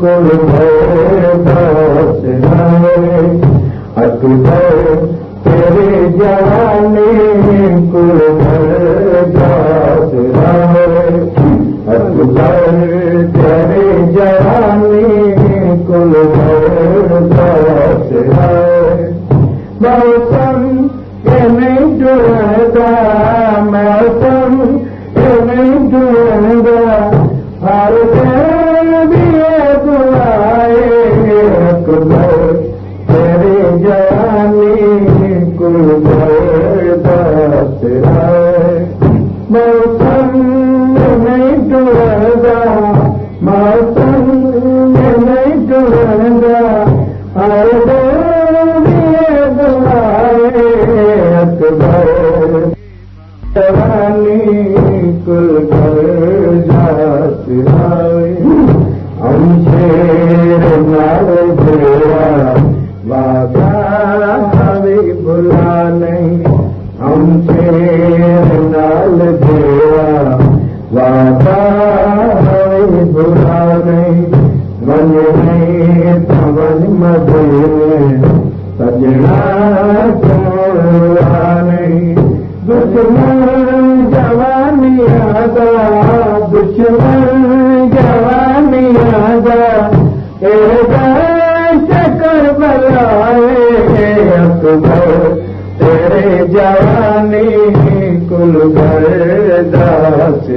कुल दास अकबर तेरी जवानी कुल दास अकबर तेरी जवानी कुल दास मौसम के नहीं जुड़दा मौसम के नहीं जुड़दा हर दिन जवानी कुल जात हम शेर वादा भी बुला नहीं। हम शेर नाल भेड़ा वादा भी बुला नहीं। मन नहीं पवन मधे सजना छोड़ा नहीं। दुश्मन जवानी तेरे जवानी कुल घर दास